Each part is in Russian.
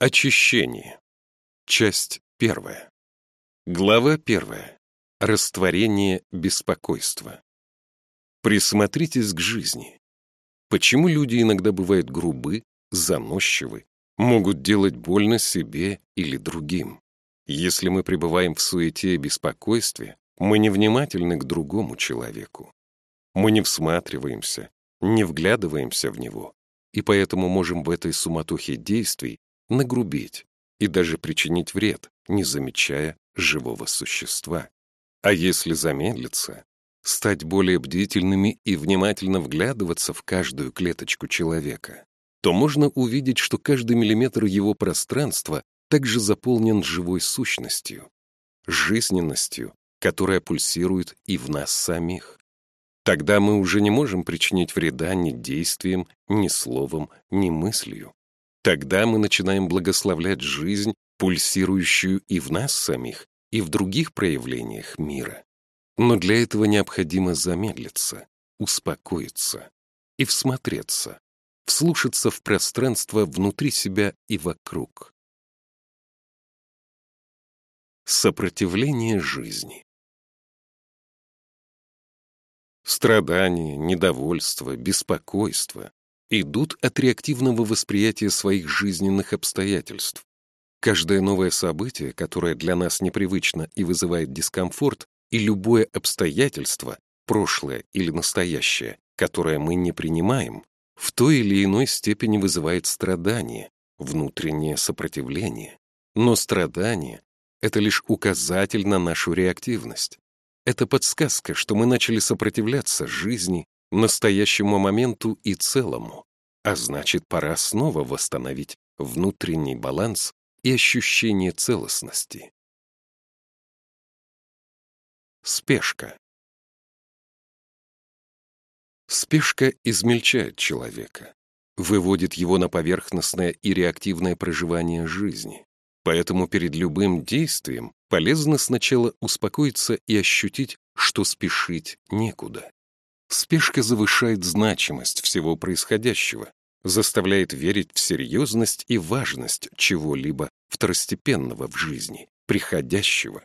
Очищение. Часть первая. Глава первая. Растворение беспокойства. Присмотритесь к жизни. Почему люди иногда бывают грубы, заносчивы, могут делать больно себе или другим? Если мы пребываем в суете и беспокойстве, мы невнимательны к другому человеку. Мы не всматриваемся, не вглядываемся в него, и поэтому можем в этой суматохе действий нагрубить и даже причинить вред, не замечая живого существа. А если замедлиться, стать более бдительными и внимательно вглядываться в каждую клеточку человека, то можно увидеть, что каждый миллиметр его пространства также заполнен живой сущностью, жизненностью, которая пульсирует и в нас самих. Тогда мы уже не можем причинить вреда ни действием, ни словом, ни мыслью. Тогда мы начинаем благословлять жизнь, пульсирующую и в нас самих, и в других проявлениях мира. Но для этого необходимо замедлиться, успокоиться и всмотреться, вслушаться в пространство внутри себя и вокруг. Сопротивление жизни Страдания, недовольство, беспокойство идут от реактивного восприятия своих жизненных обстоятельств. Каждое новое событие, которое для нас непривычно и вызывает дискомфорт, и любое обстоятельство, прошлое или настоящее, которое мы не принимаем, в той или иной степени вызывает страдание, внутреннее сопротивление. Но страдание — это лишь указатель на нашу реактивность. Это подсказка, что мы начали сопротивляться жизни, настоящему моменту и целому, а значит, пора снова восстановить внутренний баланс и ощущение целостности. Спешка. Спешка измельчает человека, выводит его на поверхностное и реактивное проживание жизни. Поэтому перед любым действием полезно сначала успокоиться и ощутить, что спешить некуда. Спешка завышает значимость всего происходящего, заставляет верить в серьезность и важность чего-либо второстепенного в жизни, приходящего,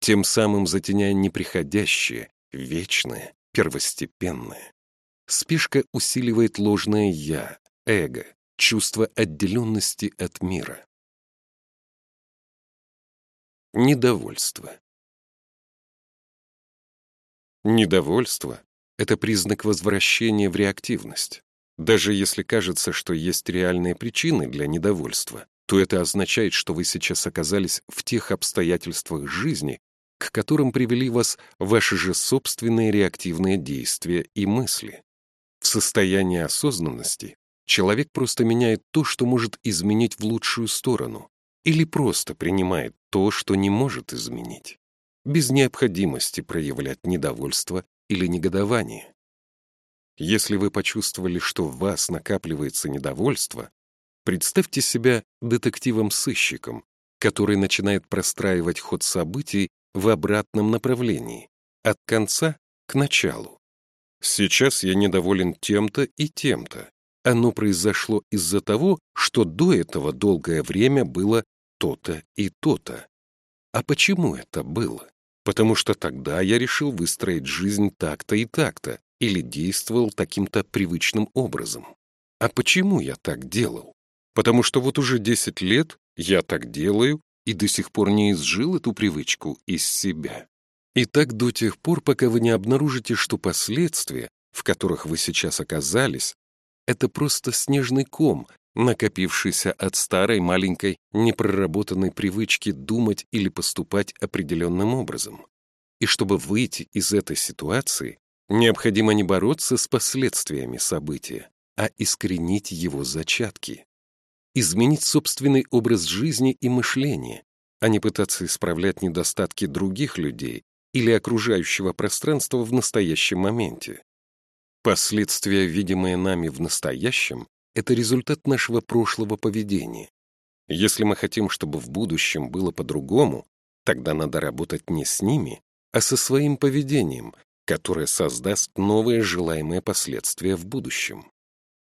тем самым затеняя неприходящее, вечное, первостепенное. Спешка усиливает ложное «я», эго, чувство отделенности от мира. Недовольство. Недовольство это признак возвращения в реактивность. Даже если кажется, что есть реальные причины для недовольства, то это означает, что вы сейчас оказались в тех обстоятельствах жизни, к которым привели вас ваши же собственные реактивные действия и мысли. В состоянии осознанности человек просто меняет то, что может изменить в лучшую сторону, или просто принимает то, что не может изменить, без необходимости проявлять недовольство или негодование. Если вы почувствовали, что в вас накапливается недовольство, представьте себя детективом-сыщиком, который начинает простраивать ход событий в обратном направлении, от конца к началу. Сейчас я недоволен тем-то и тем-то. Оно произошло из-за того, что до этого долгое время было то-то и то-то. А почему это было? Потому что тогда я решил выстроить жизнь так-то и так-то или действовал таким-то привычным образом. А почему я так делал? Потому что вот уже 10 лет я так делаю и до сих пор не изжил эту привычку из себя. И так до тех пор, пока вы не обнаружите, что последствия, в которых вы сейчас оказались, это просто снежный ком, накопившийся от старой маленькой непроработанной привычки думать или поступать определенным образом. И чтобы выйти из этой ситуации, необходимо не бороться с последствиями события, а искоренить его зачатки. Изменить собственный образ жизни и мышления, а не пытаться исправлять недостатки других людей или окружающего пространства в настоящем моменте. Последствия, видимые нами в настоящем, это результат нашего прошлого поведения. Если мы хотим, чтобы в будущем было по-другому, тогда надо работать не с ними, а со своим поведением, которое создаст новые желаемые последствия в будущем.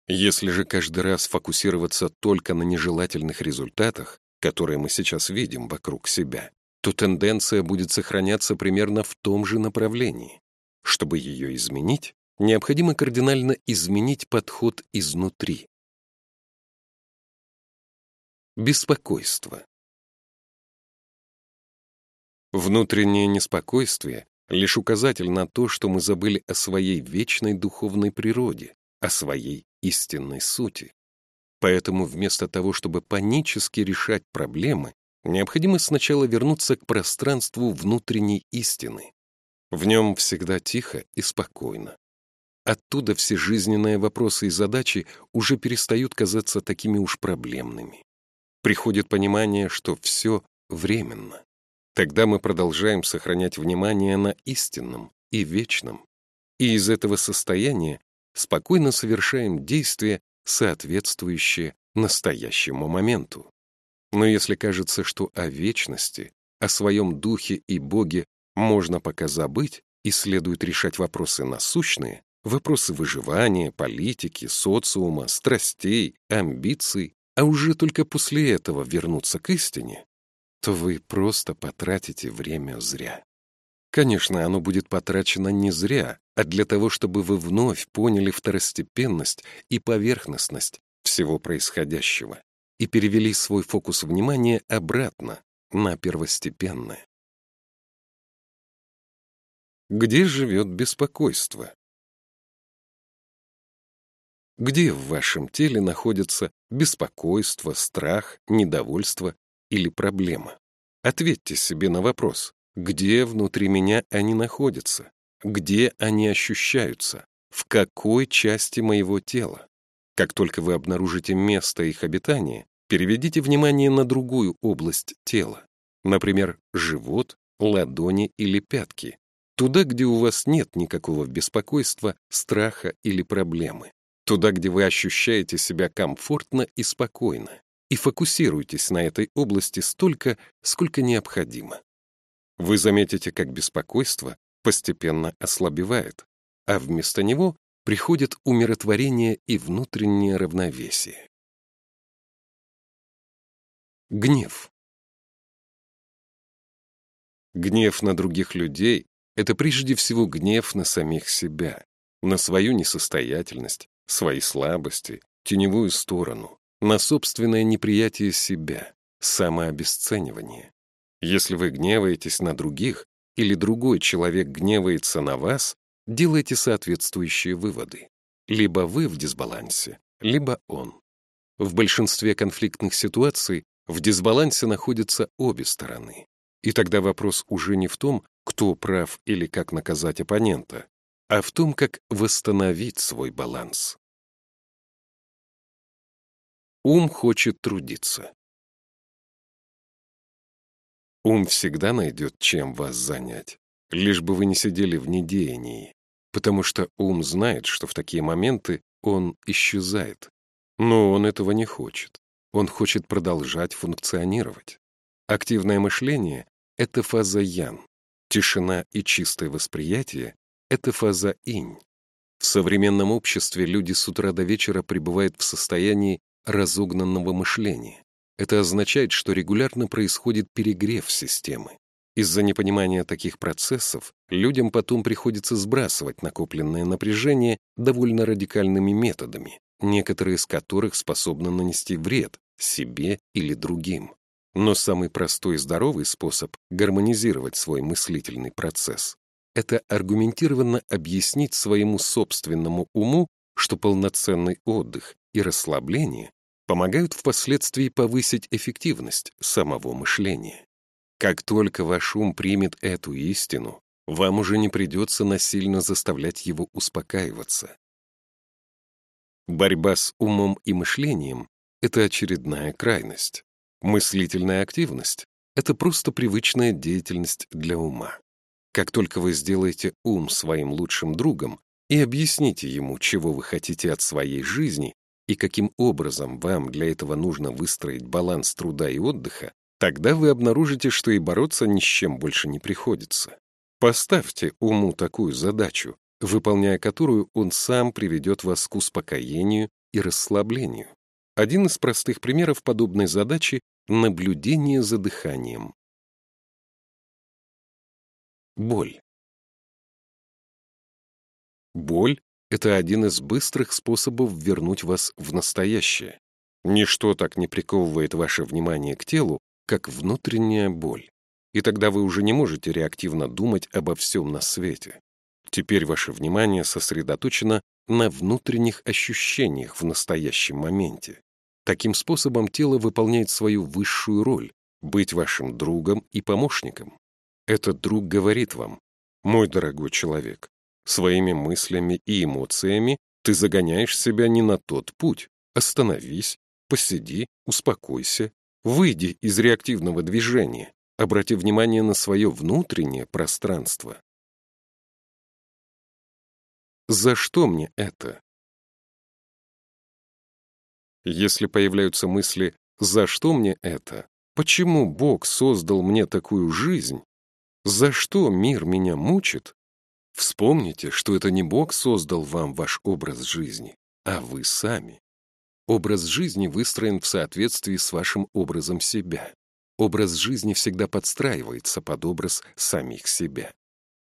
Если же каждый раз фокусироваться только на нежелательных результатах, которые мы сейчас видим вокруг себя, то тенденция будет сохраняться примерно в том же направлении. Чтобы ее изменить, необходимо кардинально изменить подход изнутри. Беспокойство. Внутреннее неспокойствие — лишь указатель на то, что мы забыли о своей вечной духовной природе, о своей истинной сути. Поэтому вместо того, чтобы панически решать проблемы, необходимо сначала вернуться к пространству внутренней истины. В нем всегда тихо и спокойно. Оттуда все жизненные вопросы и задачи уже перестают казаться такими уж проблемными. Приходит понимание, что все временно. Тогда мы продолжаем сохранять внимание на истинном и вечном. И из этого состояния спокойно совершаем действия, соответствующие настоящему моменту. Но если кажется, что о вечности, о своем духе и Боге можно пока забыть и следует решать вопросы насущные, вопросы выживания, политики, социума, страстей, амбиций, а уже только после этого вернуться к истине, то вы просто потратите время зря. Конечно, оно будет потрачено не зря, а для того, чтобы вы вновь поняли второстепенность и поверхностность всего происходящего и перевели свой фокус внимания обратно на первостепенное. Где живет беспокойство? Где в вашем теле находится беспокойство, страх, недовольство или проблема? Ответьте себе на вопрос, где внутри меня они находятся? Где они ощущаются? В какой части моего тела? Как только вы обнаружите место их обитания, переведите внимание на другую область тела, например, живот, ладони или пятки, туда, где у вас нет никакого беспокойства, страха или проблемы, туда, где вы ощущаете себя комфортно и спокойно, и фокусируйтесь на этой области столько, сколько необходимо. Вы заметите, как беспокойство постепенно ослабевает, а вместо него приходит умиротворение и внутреннее равновесие. Гнев. Гнев на других людей — это прежде всего гнев на самих себя, на свою несостоятельность, свои слабости, теневую сторону, на собственное неприятие себя, самообесценивание. Если вы гневаетесь на других, или другой человек гневается на вас, делайте соответствующие выводы. Либо вы в дисбалансе, либо он. В большинстве конфликтных ситуаций в дисбалансе находятся обе стороны. И тогда вопрос уже не в том, кто прав или как наказать оппонента, а в том, как восстановить свой баланс. Ум хочет трудиться. Ум всегда найдет, чем вас занять, лишь бы вы не сидели в недеянии, потому что ум знает, что в такие моменты он исчезает. Но он этого не хочет. Он хочет продолжать функционировать. Активное мышление — это фаза ян. Тишина и чистое восприятие — это фаза инь. В современном обществе люди с утра до вечера пребывают в состоянии разогнанного мышления. Это означает, что регулярно происходит перегрев системы. Из-за непонимания таких процессов людям потом приходится сбрасывать накопленное напряжение довольно радикальными методами, некоторые из которых способны нанести вред себе или другим. Но самый простой и здоровый способ гармонизировать свой мыслительный процесс — это аргументированно объяснить своему собственному уму, что полноценный отдых и расслабление помогают впоследствии повысить эффективность самого мышления. Как только ваш ум примет эту истину, вам уже не придется насильно заставлять его успокаиваться. Борьба с умом и мышлением — это очередная крайность. Мыслительная активность — это просто привычная деятельность для ума. Как только вы сделаете ум своим лучшим другом и объясните ему, чего вы хотите от своей жизни, и каким образом вам для этого нужно выстроить баланс труда и отдыха, тогда вы обнаружите, что и бороться ни с чем больше не приходится. Поставьте уму такую задачу, выполняя которую он сам приведет вас к успокоению и расслаблению. Один из простых примеров подобной задачи — наблюдение за дыханием. Боль. Боль — это один из быстрых способов вернуть вас в настоящее. Ничто так не приковывает ваше внимание к телу, как внутренняя боль. И тогда вы уже не можете реактивно думать обо всем на свете. Теперь ваше внимание сосредоточено на внутренних ощущениях в настоящем моменте. Таким способом тело выполняет свою высшую роль — быть вашим другом и помощником. Этот друг говорит вам, «Мой дорогой человек, своими мыслями и эмоциями ты загоняешь себя не на тот путь. Остановись, посиди, успокойся, выйди из реактивного движения, обрати внимание на свое внутреннее пространство. За что мне это? Если появляются мысли «за что мне это?», «почему Бог создал мне такую жизнь?», «за что мир меня мучит?», вспомните, что это не Бог создал вам ваш образ жизни, а вы сами. Образ жизни выстроен в соответствии с вашим образом себя. Образ жизни всегда подстраивается под образ самих себя.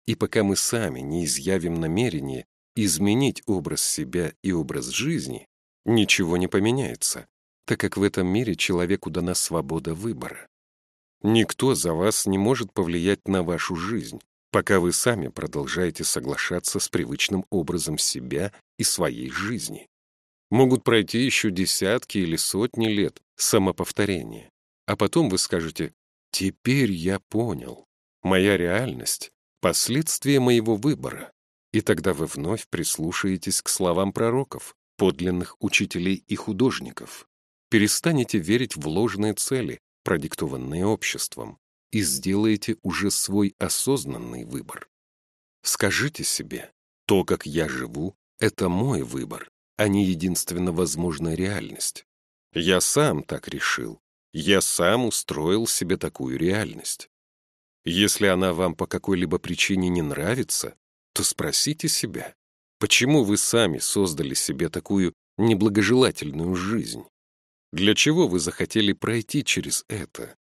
И пока мы сами не изъявим намерение изменить образ себя и образ жизни, ничего не поменяется, так как в этом мире человеку дана свобода выбора. Никто за вас не может повлиять на вашу жизнь, пока вы сами продолжаете соглашаться с привычным образом себя и своей жизни. Могут пройти еще десятки или сотни лет самоповторения, а потом вы скажете «Теперь я понял. Моя реальность — последствия моего выбора. И тогда вы вновь прислушаетесь к словам пророков, подлинных учителей и художников. Перестанете верить в ложные цели, продиктованные обществом, и сделаете уже свой осознанный выбор. Скажите себе, то, как я живу, это мой выбор, а не единственно возможная реальность. Я сам так решил. Я сам устроил себе такую реальность. Если она вам по какой-либо причине не нравится, то спросите себя, почему вы сами создали себе такую неблагожелательную жизнь? Для чего вы захотели пройти через это?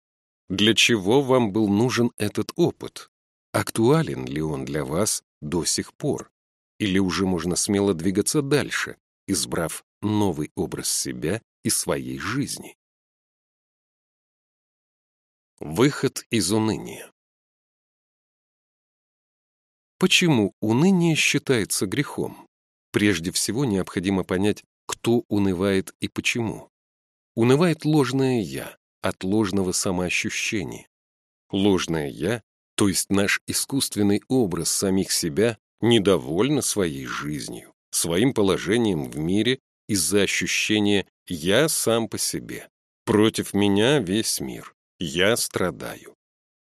Для чего вам был нужен этот опыт? Актуален ли он для вас до сих пор? Или уже можно смело двигаться дальше, избрав новый образ себя и своей жизни? Выход из уныния Почему уныние считается грехом? Прежде всего необходимо понять, кто унывает и почему. Унывает ложное «я» от ложного самоощущения. Ложное «я», то есть наш искусственный образ самих себя, недовольно своей жизнью, своим положением в мире из-за ощущения «я сам по себе». Против меня весь мир. Я страдаю.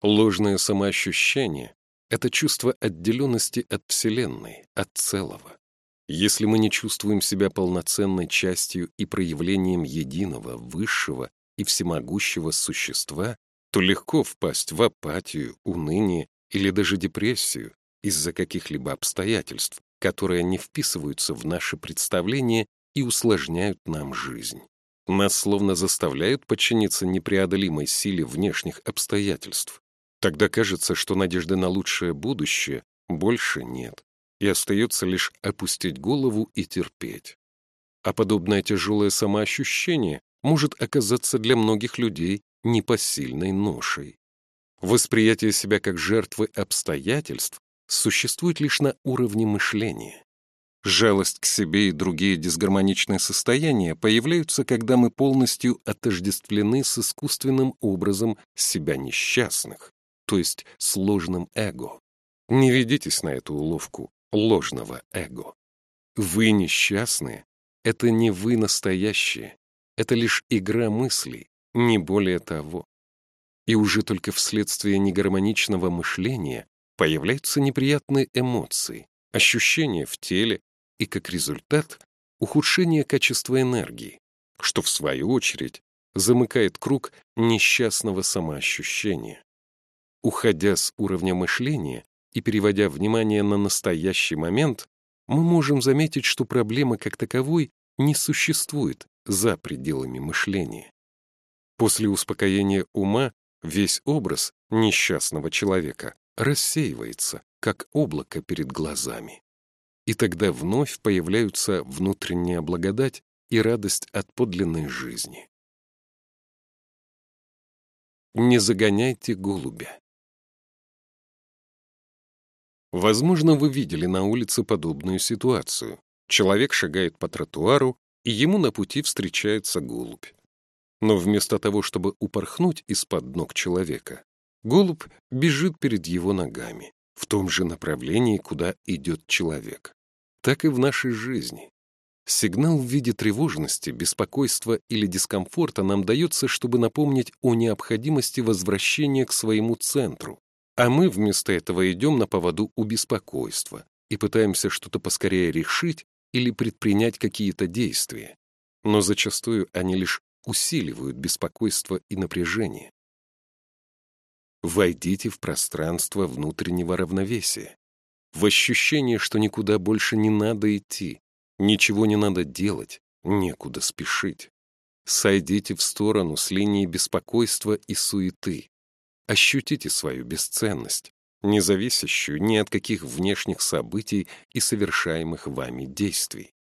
Ложное самоощущение это чувство отделенности от Вселенной, от целого. Если мы не чувствуем себя полноценной частью и проявлением единого, высшего и всемогущего существа, то легко впасть в апатию, уныние или даже депрессию из-за каких-либо обстоятельств, которые не вписываются в наше представление и усложняют нам жизнь. Нас словно заставляют подчиниться непреодолимой силе внешних обстоятельств, Тогда кажется, что надежды на лучшее будущее больше нет, и остается лишь опустить голову и терпеть. А подобное тяжелое самоощущение может оказаться для многих людей непосильной ношей. Восприятие себя как жертвы обстоятельств существует лишь на уровне мышления. Жалость к себе и другие дисгармоничные состояния появляются, когда мы полностью отождествлены с искусственным образом себя несчастных то есть с ложным эго. Не ведитесь на эту уловку ложного эго. Вы несчастные — это не вы настоящие, это лишь игра мыслей, не более того. И уже только вследствие негармоничного мышления появляются неприятные эмоции, ощущения в теле и, как результат, ухудшение качества энергии, что, в свою очередь, замыкает круг несчастного самоощущения. Уходя с уровня мышления и переводя внимание на настоящий момент, мы можем заметить, что проблемы как таковой не существует за пределами мышления. После успокоения ума весь образ несчастного человека рассеивается, как облако перед глазами. И тогда вновь появляются внутренняя благодать и радость от подлинной жизни. Не загоняйте голубя. Возможно, вы видели на улице подобную ситуацию. Человек шагает по тротуару, и ему на пути встречается голубь. Но вместо того, чтобы упорхнуть из-под ног человека, голубь бежит перед его ногами, в том же направлении, куда идет человек. Так и в нашей жизни. Сигнал в виде тревожности, беспокойства или дискомфорта нам дается, чтобы напомнить о необходимости возвращения к своему центру, а мы вместо этого идем на поводу у беспокойства и пытаемся что-то поскорее решить или предпринять какие-то действия. Но зачастую они лишь усиливают беспокойство и напряжение. Войдите в пространство внутреннего равновесия, в ощущение, что никуда больше не надо идти, ничего не надо делать, некуда спешить. Сойдите в сторону с линии беспокойства и суеты. Ощутите свою бесценность, не зависящую ни от каких внешних событий и совершаемых вами действий.